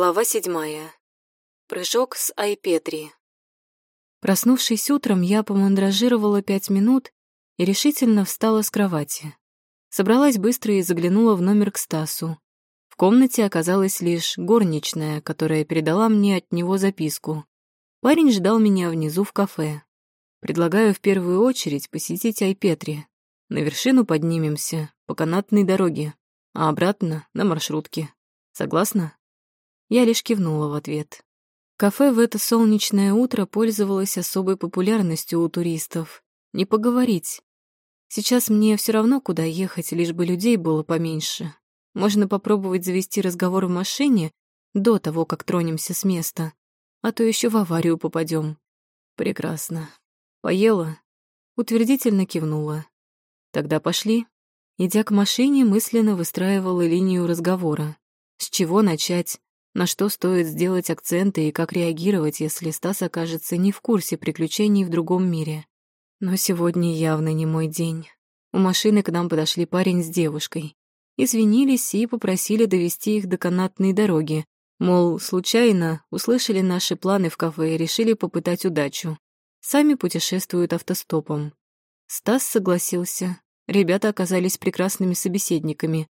Глава седьмая. Прыжок с Айпетри. Проснувшись утром, я помандражировала пять минут и решительно встала с кровати. Собралась быстро и заглянула в номер к Стасу. В комнате оказалась лишь горничная, которая передала мне от него записку. Парень ждал меня внизу в кафе. Предлагаю в первую очередь посетить Айпетри. На вершину поднимемся по канатной дороге, а обратно на маршрутке. Согласна? Я лишь кивнула в ответ. Кафе в это солнечное утро пользовалось особой популярностью у туристов. Не поговорить. Сейчас мне все равно, куда ехать, лишь бы людей было поменьше. Можно попробовать завести разговор в машине до того, как тронемся с места. А то еще в аварию попадем. Прекрасно. Поела? Утвердительно кивнула. Тогда пошли. Идя к машине, мысленно выстраивала линию разговора. С чего начать? На что стоит сделать акценты и как реагировать, если Стас окажется не в курсе приключений в другом мире. Но сегодня явно не мой день. У машины к нам подошли парень с девушкой. Извинились и попросили довести их до канатной дороги. Мол, случайно услышали наши планы в кафе и решили попытать удачу. Сами путешествуют автостопом. Стас согласился. Ребята оказались прекрасными собеседниками.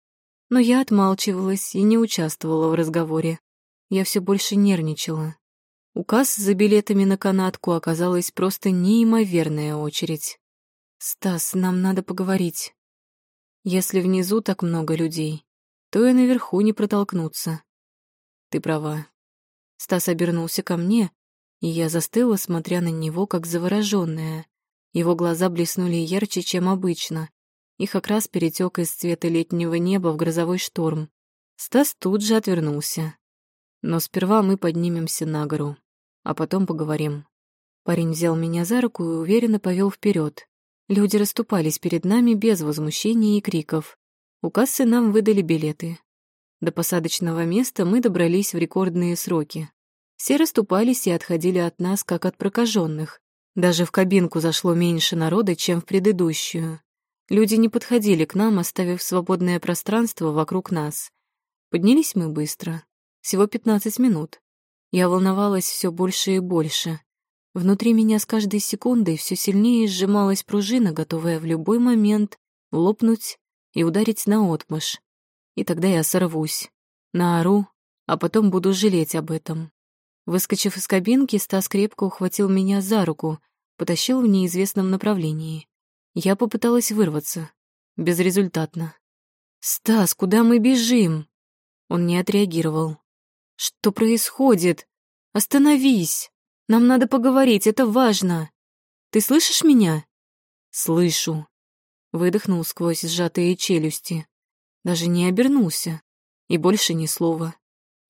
Но я отмалчивалась и не участвовала в разговоре я все больше нервничала. Указ за билетами на канатку оказалась просто неимоверная очередь. «Стас, нам надо поговорить. Если внизу так много людей, то и наверху не протолкнуться. Ты права». Стас обернулся ко мне, и я застыла, смотря на него, как заворожённая. Его глаза блеснули ярче, чем обычно. Их окрас перетек из цвета летнего неба в грозовой шторм. Стас тут же отвернулся. Но сперва мы поднимемся на гору, а потом поговорим. Парень взял меня за руку и уверенно повел вперед. Люди расступались перед нами без возмущения и криков. У кассы нам выдали билеты. До посадочного места мы добрались в рекордные сроки. Все расступались и отходили от нас, как от прокаженных. Даже в кабинку зашло меньше народа, чем в предыдущую. Люди не подходили к нам, оставив свободное пространство вокруг нас. Поднялись мы быстро. Всего 15 минут. Я волновалась все больше и больше. Внутри меня с каждой секундой все сильнее сжималась пружина, готовая в любой момент лопнуть и ударить наотмашь. И тогда я сорвусь, наору, а потом буду жалеть об этом. Выскочив из кабинки, Стас крепко ухватил меня за руку, потащил в неизвестном направлении. Я попыталась вырваться. Безрезультатно. «Стас, куда мы бежим?» Он не отреагировал. Что происходит? Остановись. Нам надо поговорить, это важно. Ты слышишь меня? Слышу. Выдохнул сквозь сжатые челюсти. Даже не обернулся. И больше ни слова.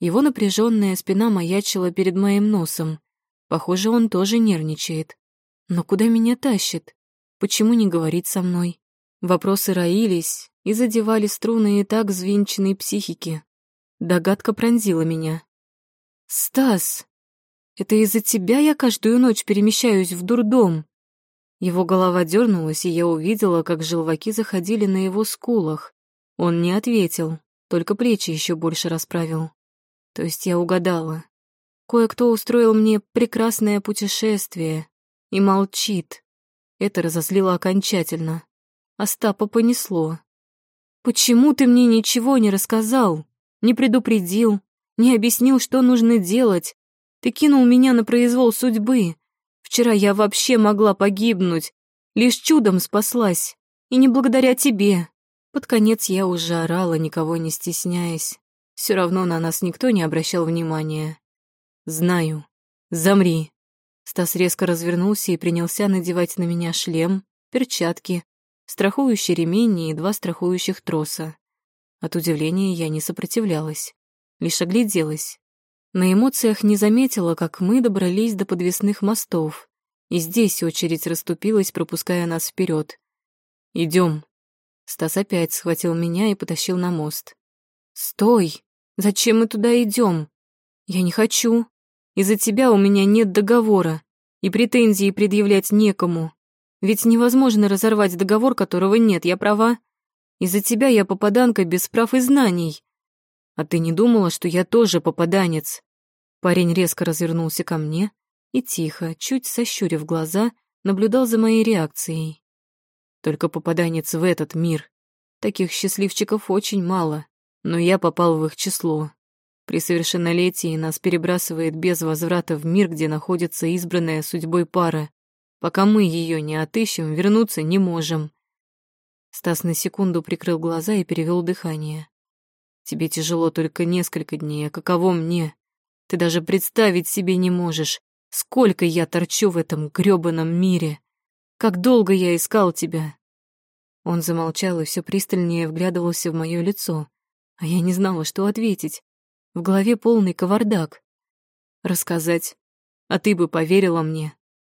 Его напряженная спина маячила перед моим носом. Похоже, он тоже нервничает. Но куда меня тащит? Почему не говорит со мной? Вопросы роились и задевали струны и так взвинченной психики. Догадка пронзила меня. «Стас, это из-за тебя я каждую ночь перемещаюсь в дурдом?» Его голова дернулась, и я увидела, как желваки заходили на его скулах. Он не ответил, только плечи еще больше расправил. То есть я угадала. Кое-кто устроил мне прекрасное путешествие и молчит. Это разозлило окончательно. Остапа понесло. «Почему ты мне ничего не рассказал?» Не предупредил, не объяснил, что нужно делать. Ты кинул меня на произвол судьбы. Вчера я вообще могла погибнуть, лишь чудом спаслась, и не благодаря тебе. Под конец я уже орала, никого не стесняясь. Все равно на нас никто не обращал внимания. Знаю. Замри. Стас резко развернулся и принялся надевать на меня шлем, перчатки, страхующий ремень и два страхующих троса. От удивления я не сопротивлялась, лишь огляделась. На эмоциях не заметила, как мы добрались до подвесных мостов, и здесь очередь расступилась, пропуская нас вперед. Идем. Стас опять схватил меня и потащил на мост. «Стой! Зачем мы туда идем? Я не хочу. Из-за тебя у меня нет договора, и претензии предъявлять некому. Ведь невозможно разорвать договор, которого нет, я права?» Из-за тебя я попаданка без прав и знаний. А ты не думала, что я тоже попаданец? Парень резко развернулся ко мне и тихо, чуть сощурив глаза, наблюдал за моей реакцией. Только попаданец в этот мир. Таких счастливчиков очень мало, но я попал в их число. При совершеннолетии нас перебрасывает без возврата в мир, где находится избранная судьбой пара. Пока мы ее не отыщем, вернуться не можем. Стас на секунду прикрыл глаза и перевел дыхание. Тебе тяжело только несколько дней, а каково мне? Ты даже представить себе не можешь, сколько я торчу в этом грёбаном мире. Как долго я искал тебя. Он замолчал и все пристальнее вглядывался в мое лицо, а я не знала, что ответить. В голове полный кавардак. Рассказать. А ты бы поверила мне.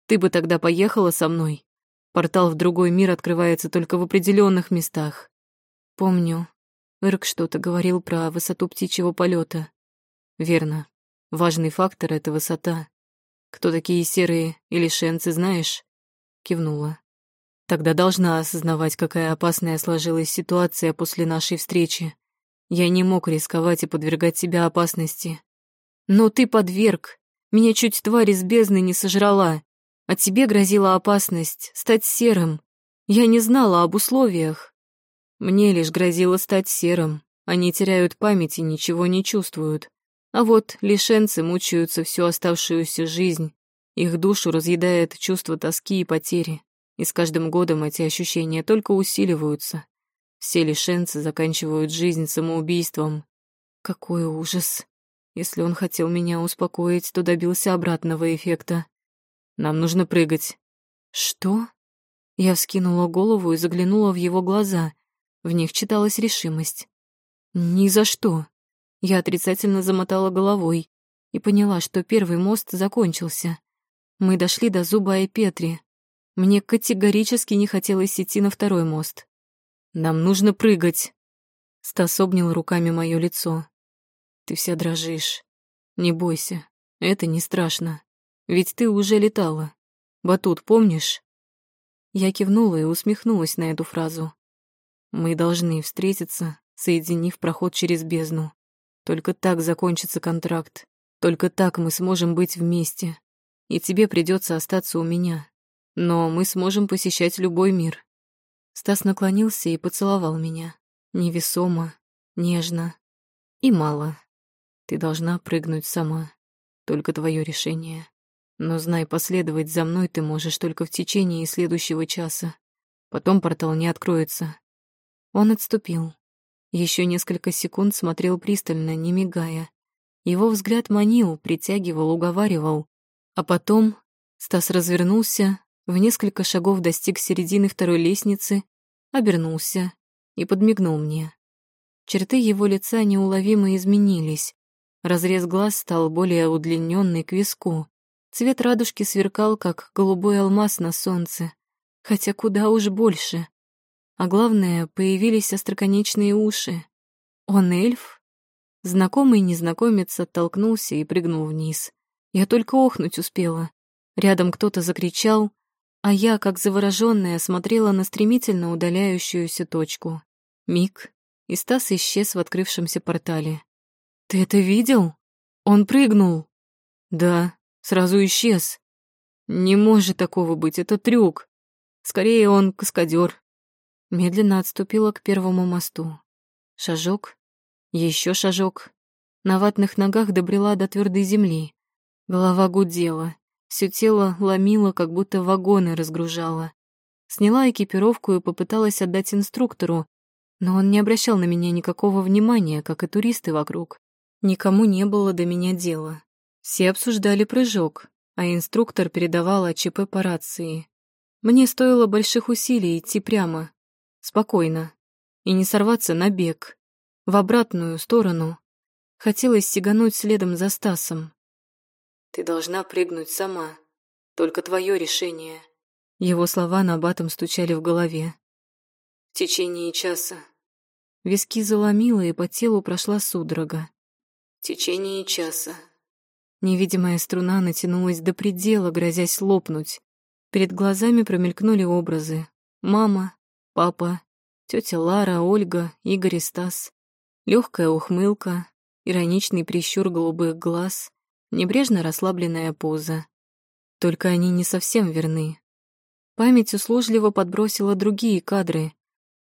Ты бы тогда поехала со мной. Портал в другой мир открывается только в определенных местах. Помню. Ирк что-то говорил про высоту птичьего полета. Верно. Важный фактор — это высота. Кто такие серые или шенцы, знаешь? Кивнула. Тогда должна осознавать, какая опасная сложилась ситуация после нашей встречи. Я не мог рисковать и подвергать себя опасности. Но ты подверг. Меня чуть тварь из бездны не сожрала. А тебе грозила опасность стать серым. Я не знала об условиях. Мне лишь грозило стать серым. Они теряют память и ничего не чувствуют. А вот лишенцы мучаются всю оставшуюся жизнь. Их душу разъедает чувство тоски и потери. И с каждым годом эти ощущения только усиливаются. Все лишенцы заканчивают жизнь самоубийством. Какой ужас. Если он хотел меня успокоить, то добился обратного эффекта. Нам нужно прыгать. Что? Я вскинула голову и заглянула в его глаза. В них читалась решимость. Ни за что. Я отрицательно замотала головой и поняла, что первый мост закончился. Мы дошли до зуба Айпетри. Мне категорически не хотелось идти на второй мост. Нам нужно прыгать. Стас обнял руками мое лицо. Ты вся дрожишь. Не бойся, это не страшно. Ведь ты уже летала. Батут, помнишь? Я кивнула и усмехнулась на эту фразу. Мы должны встретиться, соединив проход через бездну. Только так закончится контракт. Только так мы сможем быть вместе. И тебе придется остаться у меня. Но мы сможем посещать любой мир. Стас наклонился и поцеловал меня. Невесомо, нежно и мало. Ты должна прыгнуть сама. Только твое решение. Но знай, последовать за мной ты можешь только в течение следующего часа. Потом портал не откроется. Он отступил. Еще несколько секунд смотрел пристально, не мигая. Его взгляд манил, притягивал, уговаривал. А потом Стас развернулся, в несколько шагов достиг середины второй лестницы, обернулся и подмигнул мне. Черты его лица неуловимо изменились. Разрез глаз стал более удлиненный к виску. Цвет радужки сверкал, как голубой алмаз на солнце, хотя куда уж больше. А главное, появились остроконечные уши. Он эльф? Знакомый незнакомец оттолкнулся и прыгнул вниз. Я только охнуть успела. Рядом кто-то закричал, а я, как заворожённая, смотрела на стремительно удаляющуюся точку. Миг, и Стас исчез в открывшемся портале. «Ты это видел? Он прыгнул!» «Да, сразу исчез. Не может такого быть, это трюк. Скорее, он каскадер. Медленно отступила к первому мосту. Шажок, еще шажок. На ватных ногах добрела до твердой земли. Голова гудела. Все тело ломило, как будто вагоны разгружало. Сняла экипировку и попыталась отдать инструктору, но он не обращал на меня никакого внимания, как и туристы вокруг. Никому не было до меня дела. Все обсуждали прыжок, а инструктор передавал АЧП по рации. Мне стоило больших усилий идти прямо, спокойно, и не сорваться на бег, в обратную сторону. Хотелось сигануть следом за Стасом, ты должна прыгнуть сама. Только твое решение. Его слова на батом стучали в голове. В течение часа. Виски заломило, и по телу прошла судорога. В течение часа. Невидимая струна натянулась до предела, грозясь лопнуть. Перед глазами промелькнули образы. Мама, папа, тетя Лара, Ольга, Игорь и Стас. Легкая ухмылка, ироничный прищур голубых глаз, небрежно расслабленная поза. Только они не совсем верны. Память услужливо подбросила другие кадры.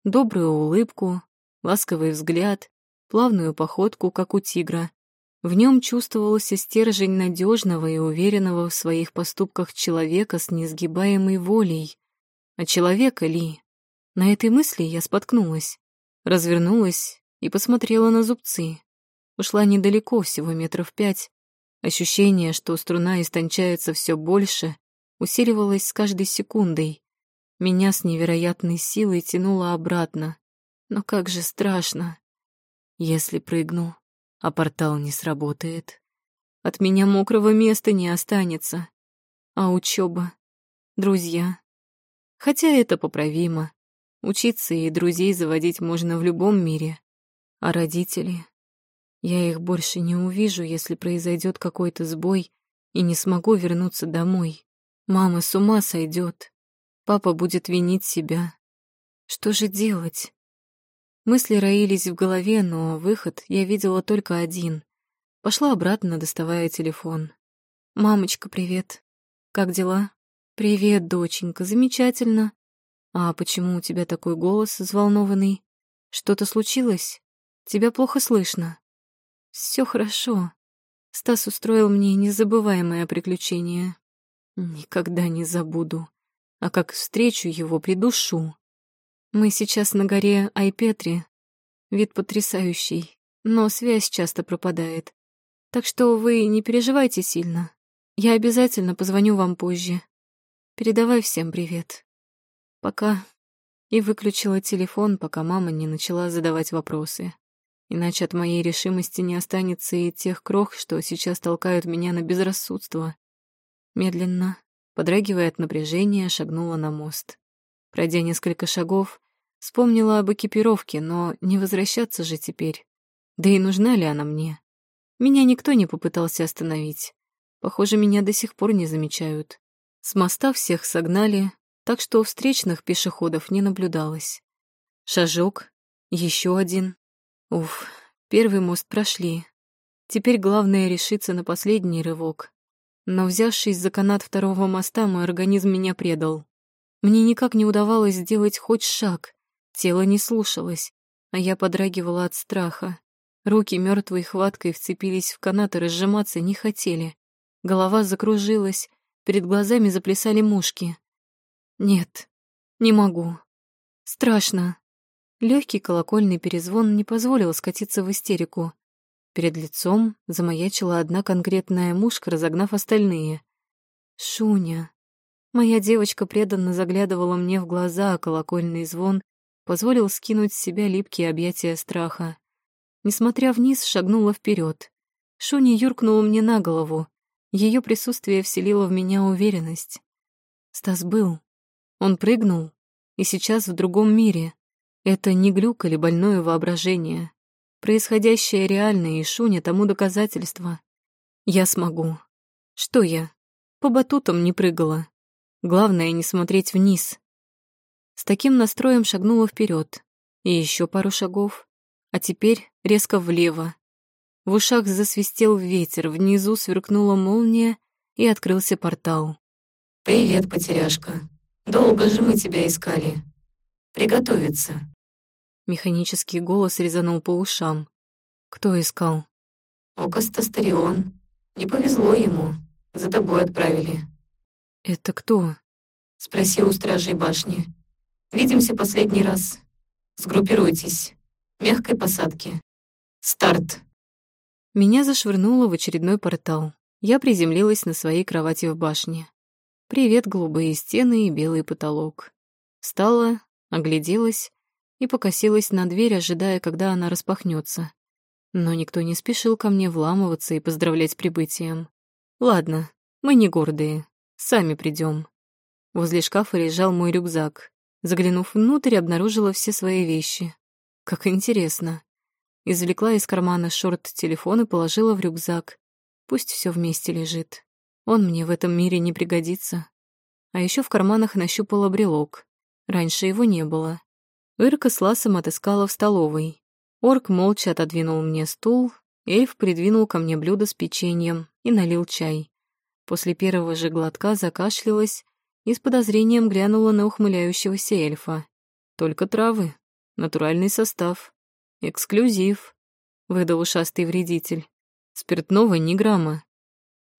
Добрую улыбку, ласковый взгляд, плавную походку, как у тигра. В нем чувствовался стержень надежного и уверенного в своих поступках человека с несгибаемой волей. А человека ли? На этой мысли я споткнулась, развернулась и посмотрела на зубцы. Ушла недалеко, всего метров пять. Ощущение, что струна истончается все больше, усиливалось с каждой секундой. Меня с невероятной силой тянуло обратно. Но как же страшно. Если прыгну, а портал не сработает, от меня мокрого места не останется. А учеба, друзья. Хотя это поправимо. Учиться и друзей заводить можно в любом мире. А родители? Я их больше не увижу, если произойдет какой-то сбой и не смогу вернуться домой. Мама с ума сойдет. Папа будет винить себя. Что же делать? Мысли роились в голове, но выход я видела только один. Пошла обратно, доставая телефон. «Мамочка, привет. Как дела?» «Привет, доченька, замечательно. А почему у тебя такой голос взволнованный? Что-то случилось? Тебя плохо слышно?» Все хорошо. Стас устроил мне незабываемое приключение. Никогда не забуду. А как встречу его, придушу. Мы сейчас на горе Айпетри. Вид потрясающий, но связь часто пропадает. Так что вы не переживайте сильно. Я обязательно позвоню вам позже. Передавай всем привет. Пока. И выключила телефон, пока мама не начала задавать вопросы. Иначе от моей решимости не останется и тех крох, что сейчас толкают меня на безрассудство. Медленно, подрагивая от напряжения, шагнула на мост. Пройдя несколько шагов, вспомнила об экипировке, но не возвращаться же теперь. Да и нужна ли она мне? Меня никто не попытался остановить. Похоже, меня до сих пор не замечают. С моста всех согнали, так что встречных пешеходов не наблюдалось. Шажок, еще один. Уф, первый мост прошли. Теперь главное решиться на последний рывок. Но взявшись за канат второго моста, мой организм меня предал. Мне никак не удавалось сделать хоть шаг. Тело не слушалось, а я подрагивала от страха. Руки мертвой хваткой вцепились в канат и разжиматься не хотели. Голова закружилась, перед глазами заплясали мушки. Нет, не могу. Страшно. Легкий колокольный перезвон не позволил скатиться в истерику. Перед лицом замаячила одна конкретная мушка, разогнав остальные. «Шуня». Моя девочка преданно заглядывала мне в глаза, а колокольный звон позволил скинуть с себя липкие объятия страха. Несмотря вниз, шагнула вперед. Шуня юркнула мне на голову. Ее присутствие вселило в меня уверенность. Стас был. Он прыгнул, и сейчас в другом мире. Это не глюк или больное воображение. Происходящее реально, и Шуня тому доказательство. Я смогу. Что я? По батутам не прыгала. Главное, не смотреть вниз. С таким настроем шагнула вперед. И еще пару шагов. А теперь резко влево. В ушах засвистел ветер, внизу сверкнула молния, и открылся портал. «Привет, потеряшка. Долго же мы тебя искали. Приготовиться». Механический голос резанул по ушам. Кто искал? Окостастерион. Не повезло ему. За тобой отправили. Это кто? Спроси у стражей башни. Видимся последний раз. Сгруппируйтесь. Мягкой посадки. Старт. Меня зашвырнуло в очередной портал. Я приземлилась на своей кровати в башне. Привет, голубые стены и белый потолок. Встала, огляделась и покосилась на дверь, ожидая, когда она распахнется. Но никто не спешил ко мне вламываться и поздравлять с прибытием. Ладно, мы не гордые, сами придем. Возле шкафа лежал мой рюкзак. Заглянув внутрь, обнаружила все свои вещи. Как интересно. Извлекла из кармана шорт телефон и положила в рюкзак. Пусть все вместе лежит. Он мне в этом мире не пригодится. А еще в карманах нащупала брелок. Раньше его не было. Ирка с Ласом отыскала в столовой. Орк молча отодвинул мне стул, эльф придвинул ко мне блюдо с печеньем и налил чай. После первого же глотка закашлялась и с подозрением глянула на ухмыляющегося эльфа. Только травы, натуральный состав, эксклюзив, выдал ушастый вредитель. Спиртного ни грамма.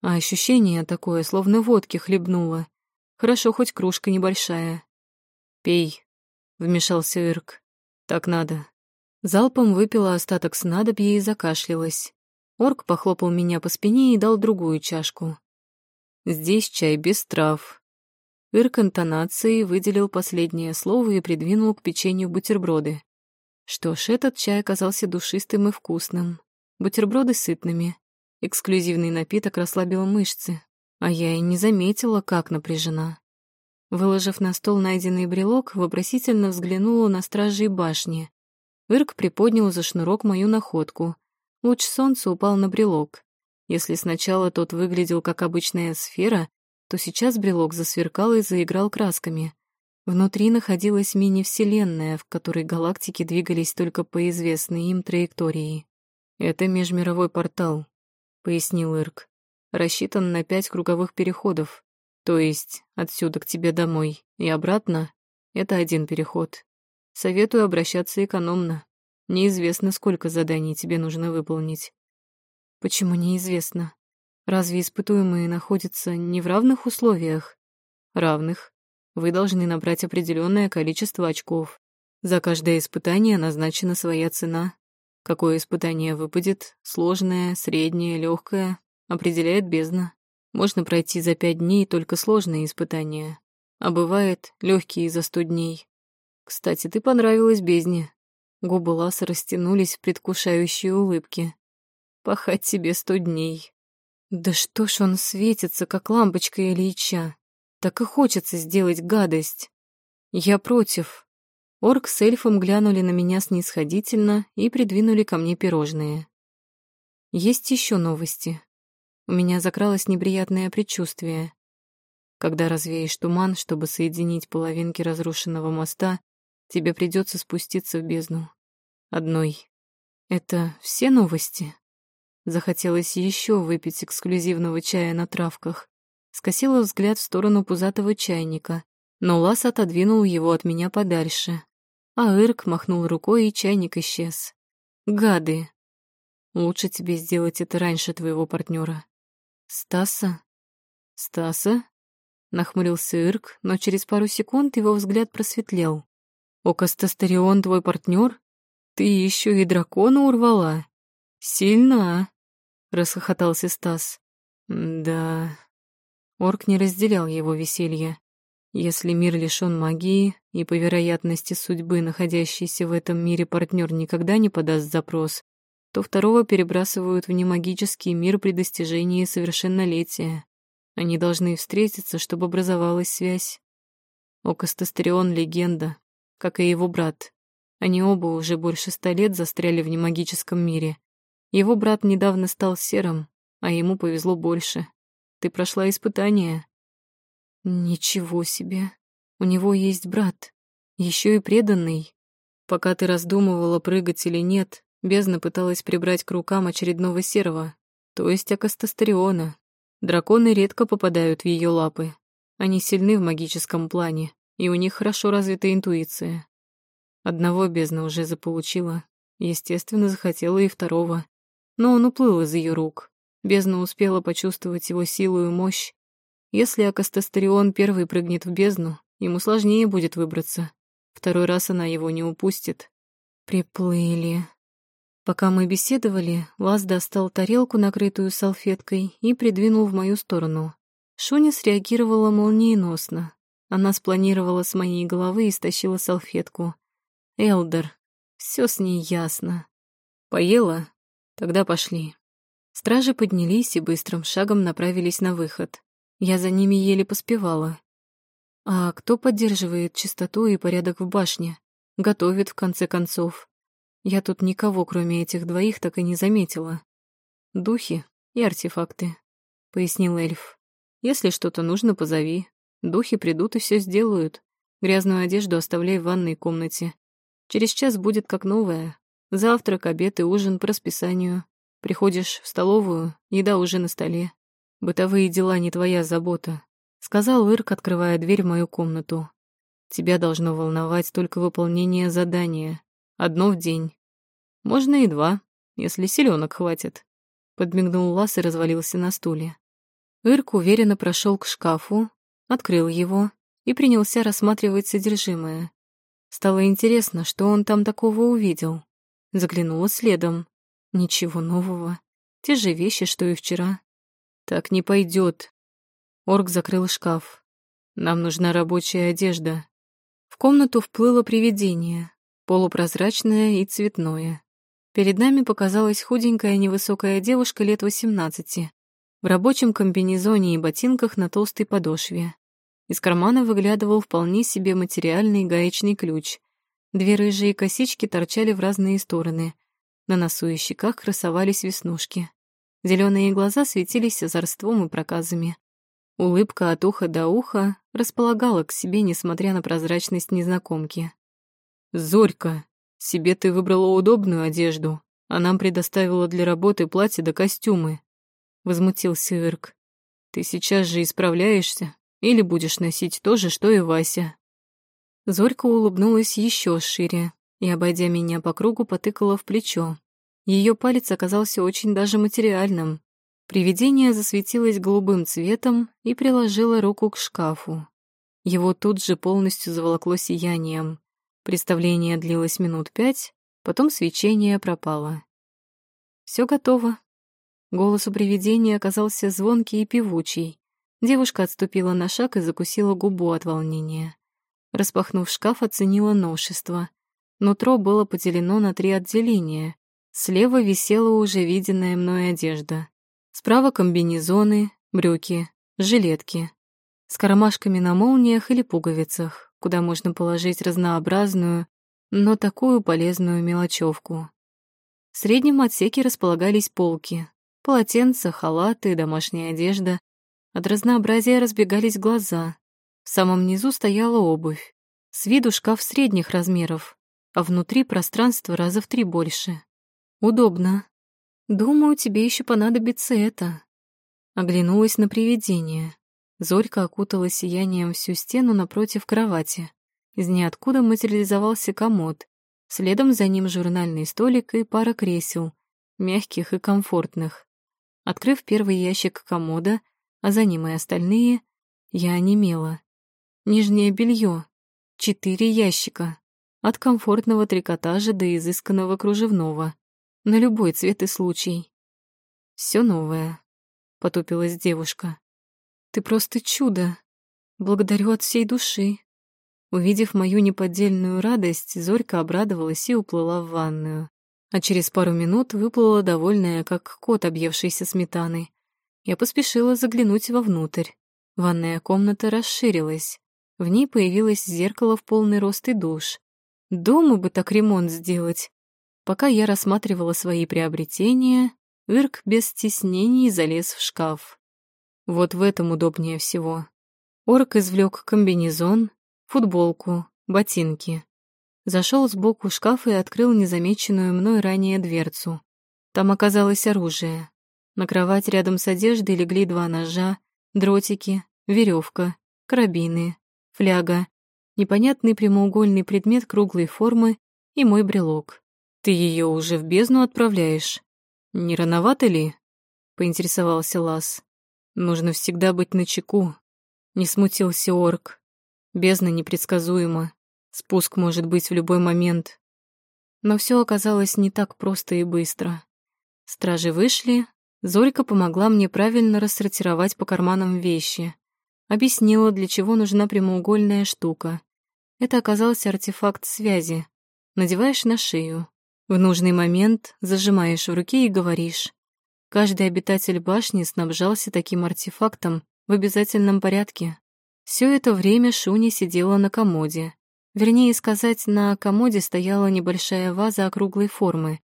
А ощущение такое, словно водки хлебнуло. Хорошо, хоть кружка небольшая. «Пей», — вмешался Ирк. «Так надо». Залпом выпила остаток снадобья и закашлялась. Орк похлопал меня по спине и дал другую чашку. «Здесь чай без трав». Ирк интонацией выделил последнее слово и придвинул к печенью бутерброды. Что ж, этот чай оказался душистым и вкусным. Бутерброды сытными. Эксклюзивный напиток расслабил мышцы, а я и не заметила, как напряжена. Выложив на стол найденный брелок, вопросительно взглянула на стражей башни. Ирк приподнял за шнурок мою находку. Луч солнца упал на брелок. Если сначала тот выглядел как обычная сфера, то сейчас брелок засверкал и заиграл красками. Внутри находилась мини-вселенная, в которой галактики двигались только по известной им траектории. «Это межмировой портал», — пояснил Ирк. «Рассчитан на пять круговых переходов. То есть отсюда к тебе домой и обратно — это один переход. Советую обращаться экономно. Неизвестно, сколько заданий тебе нужно выполнить». «Почему неизвестно? Разве испытуемые находятся не в равных условиях?» «Равных. Вы должны набрать определенное количество очков. За каждое испытание назначена своя цена. Какое испытание выпадет, сложное, среднее, легкое, определяет бездна. Можно пройти за пять дней только сложные испытания, а бывает легкие за сто дней. Кстати, ты понравилась бездне. Губы Ласа растянулись в предвкушающие улыбки. Пахать себе сто дней. Да что ж он светится, как лампочка Ильича. Так и хочется сделать гадость. Я против. Орк с эльфом глянули на меня снисходительно и придвинули ко мне пирожные. Есть еще новости. У меня закралось неприятное предчувствие. Когда развеешь туман, чтобы соединить половинки разрушенного моста, тебе придется спуститься в бездну. Одной. Это все новости? Захотелось еще выпить эксклюзивного чая на травках. Скосила взгляд в сторону пузатого чайника, но Лас отодвинул его от меня подальше, а Ирк махнул рукой, и чайник исчез. Гады! Лучше тебе сделать это раньше твоего партнера. Стаса? Стаса? Нахмурился Ирк, но через пару секунд его взгляд просветлел. Окастастерион твой партнер? Ты еще и дракона урвала? Сильно, расхохотался Стас. Да. Орк не разделял его веселье. Если мир лишён магии, и по вероятности судьбы находящийся в этом мире партнер никогда не подаст запрос, то второго перебрасывают в немагический мир при достижении совершеннолетия. Они должны встретиться, чтобы образовалась связь. Окастастерион — легенда, как и его брат. Они оба уже больше ста лет застряли в немагическом мире. Его брат недавно стал серым, а ему повезло больше. Ты прошла испытание, Ничего себе. У него есть брат, еще и преданный. Пока ты раздумывала, прыгать или нет, бездна пыталась прибрать к рукам очередного серого, то есть акастастериона. Драконы редко попадают в ее лапы. Они сильны в магическом плане, и у них хорошо развита интуиция. Одного бездна уже заполучила, естественно, захотела и второго. Но он уплыл из ее рук. Бездна успела почувствовать его силу и мощь, если Акастастерион первый прыгнет в бездну, ему сложнее будет выбраться. Второй раз она его не упустит. Приплыли. Пока мы беседовали, Лаз достал тарелку, накрытую салфеткой, и придвинул в мою сторону. Шуня среагировала молниеносно. Она спланировала с моей головы и стащила салфетку. Элдер. Все с ней ясно. Поела? Тогда пошли. Стражи поднялись и быстрым шагом направились на выход. Я за ними еле поспевала. А кто поддерживает чистоту и порядок в башне? Готовит, в конце концов. Я тут никого, кроме этих двоих, так и не заметила. Духи и артефакты, — пояснил эльф. Если что-то нужно, позови. Духи придут и все сделают. Грязную одежду оставляй в ванной комнате. Через час будет как новая. Завтрак, обед и ужин по расписанию. Приходишь в столовую, еда уже на столе. Бытовые дела не твоя забота, сказал Ирк, открывая дверь в мою комнату. Тебя должно волновать только выполнение задания. Одно в день. Можно и два, если селенок хватит. Подмигнул Лас и развалился на стуле. Ирк уверенно прошел к шкафу, открыл его и принялся рассматривать содержимое. Стало интересно, что он там такого увидел. Заглянула следом. Ничего нового. Те же вещи, что и вчера. Так не пойдет. Орк закрыл шкаф. Нам нужна рабочая одежда. В комнату вплыло привидение, полупрозрачное и цветное. Перед нами показалась худенькая невысокая девушка лет восемнадцати, в рабочем комбинезоне и ботинках на толстой подошве. Из кармана выглядывал вполне себе материальный гаечный ключ. Две рыжие косички торчали в разные стороны. На носу и щеках красовались веснушки. Зеленые глаза светились озорством и проказами. Улыбка от уха до уха располагала к себе, несмотря на прозрачность незнакомки. «Зорька, себе ты выбрала удобную одежду, а нам предоставила для работы платье да костюмы», — возмутился Ирк. «Ты сейчас же исправляешься или будешь носить то же, что и Вася?» Зорька улыбнулась еще шире и, обойдя меня по кругу, потыкала в плечо. Ее палец оказался очень даже материальным. Привидение засветилось голубым цветом и приложило руку к шкафу. Его тут же полностью заволокло сиянием. Представление длилось минут пять, потом свечение пропало. Все готово. Голос у привидения оказался звонкий и певучий. Девушка отступила на шаг и закусила губу от волнения. Распахнув шкаф, оценила новшество. Нутро было поделено на три отделения. Слева висела уже виденная мной одежда. Справа комбинезоны, брюки, жилетки. С кармашками на молниях или пуговицах, куда можно положить разнообразную, но такую полезную мелочевку. В среднем отсеке располагались полки. Полотенца, халаты, домашняя одежда. От разнообразия разбегались глаза. В самом низу стояла обувь. С виду шкаф средних размеров, а внутри пространство раза в три больше. Удобно. Думаю, тебе еще понадобится это. Оглянулась на привидение. Зорька окутала сиянием всю стену напротив кровати. Из ниоткуда материализовался комод. Следом за ним журнальный столик и пара кресел, мягких и комфортных. Открыв первый ящик комода, а за ним и остальные, я онемела. Нижнее белье. Четыре ящика. От комфортного трикотажа до изысканного кружевного. На любой цвет и случай. Все новое. Потупилась девушка. Ты просто чудо. Благодарю от всей души. Увидев мою неподдельную радость, Зорька обрадовалась и уплыла в ванную. А через пару минут выплыла довольная, как кот, объевшийся сметаной. Я поспешила заглянуть вовнутрь. Ванная комната расширилась. В ней появилось зеркало в полный рост и душ. Дома бы так ремонт сделать. Пока я рассматривала свои приобретения, Ирк без стеснений залез в шкаф. Вот в этом удобнее всего. Орк извлек комбинезон, футболку, ботинки. Зашел сбоку шкафа и открыл незамеченную мной ранее дверцу. Там оказалось оружие. На кровать рядом с одеждой легли два ножа, дротики, веревка, карабины, фляга, непонятный прямоугольный предмет круглой формы и мой брелок. «Ты ее уже в бездну отправляешь? Не рановато ли?» — поинтересовался Лас. «Нужно всегда быть начеку». Не смутился орк. Бездна непредсказуема. Спуск может быть в любой момент. Но все оказалось не так просто и быстро. Стражи вышли, Зорька помогла мне правильно рассортировать по карманам вещи. Объяснила, для чего нужна прямоугольная штука. Это оказался артефакт связи. Надеваешь на шею. В нужный момент зажимаешь в руке и говоришь. Каждый обитатель башни снабжался таким артефактом в обязательном порядке. Все это время Шуни сидела на комоде. Вернее сказать, на комоде стояла небольшая ваза округлой формы.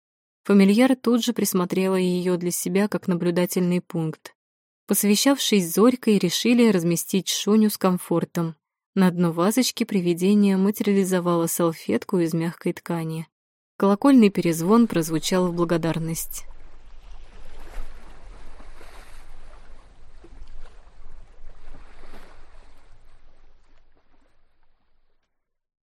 Фамильяр тут же присмотрела ее для себя как наблюдательный пункт. Посвящавшись Зорькой, решили разместить Шуню с комфортом. На дно вазочки привидение материализовало салфетку из мягкой ткани. Колокольный перезвон прозвучал в благодарность.